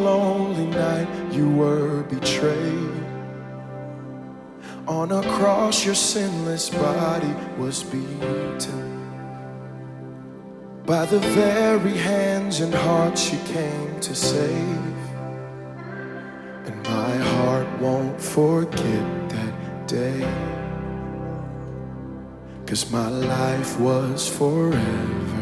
lonely night you were betrayed. On a cross, your sinless body was beaten. By the very hands and hearts you came to save. And my heart won't forget that day. Cause my life was forever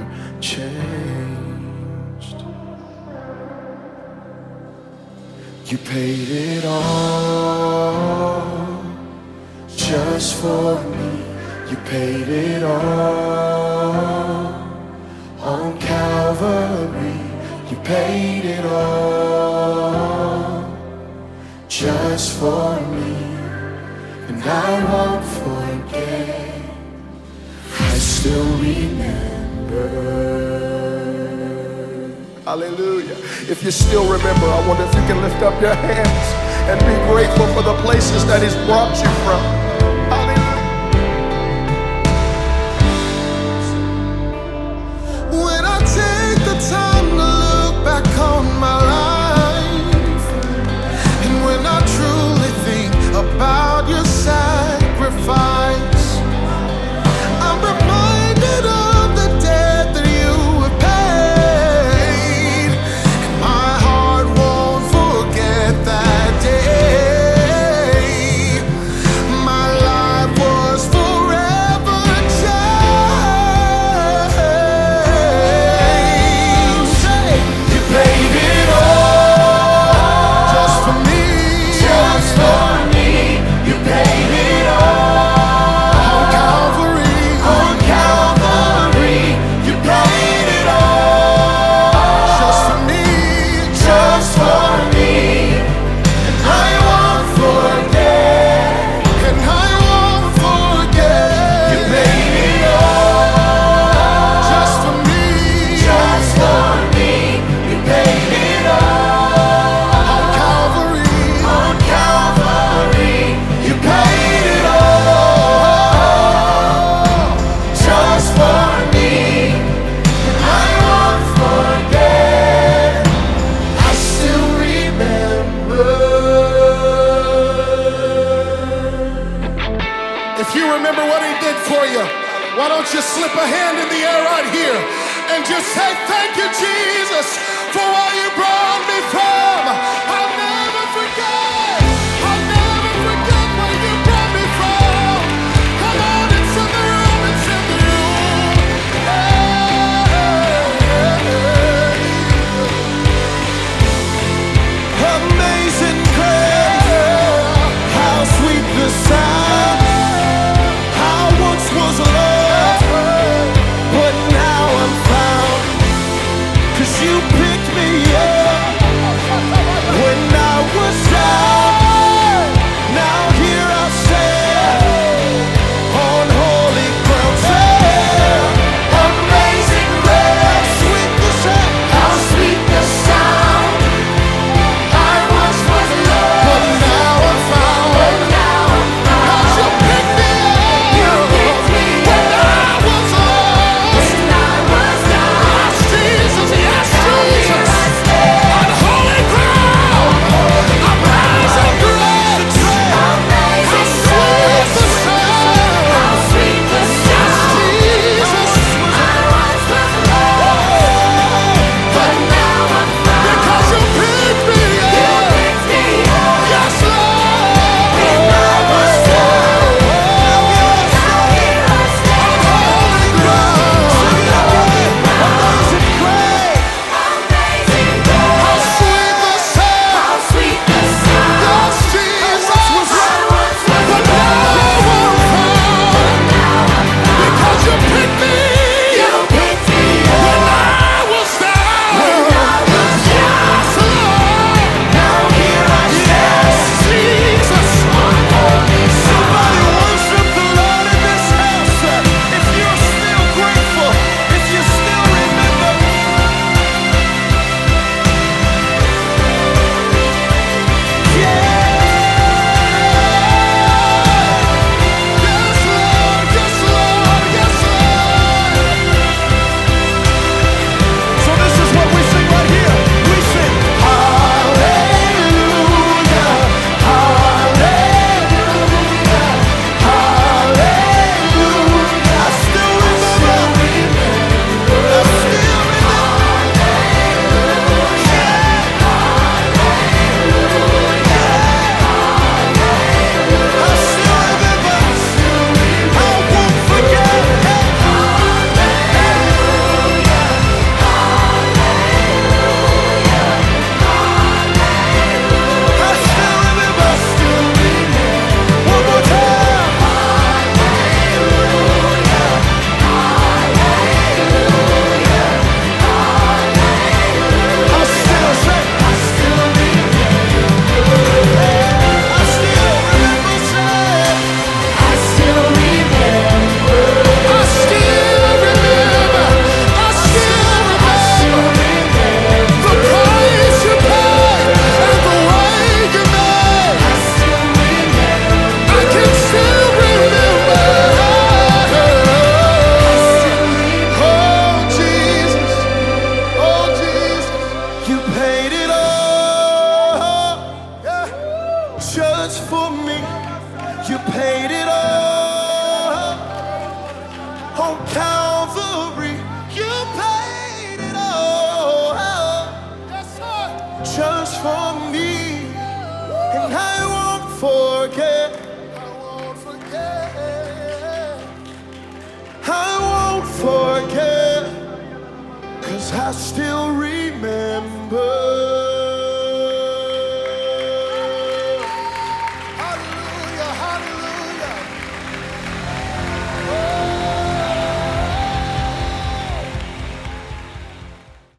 You paid it all just for me. You paid it all on Calvary. You paid it all just for me. And I won't forget. I still remember. Hallelujah. If you still remember, I wonder if you can lift up your hands and be grateful for the places that He's brought you from. For you, why don't you slip a hand in the air right here and just say, Thank you, Jesus, for what you brought me from. paid it all on Calvary. You paid it all just for me, and I won't forget. I won't forget, cause I still remember.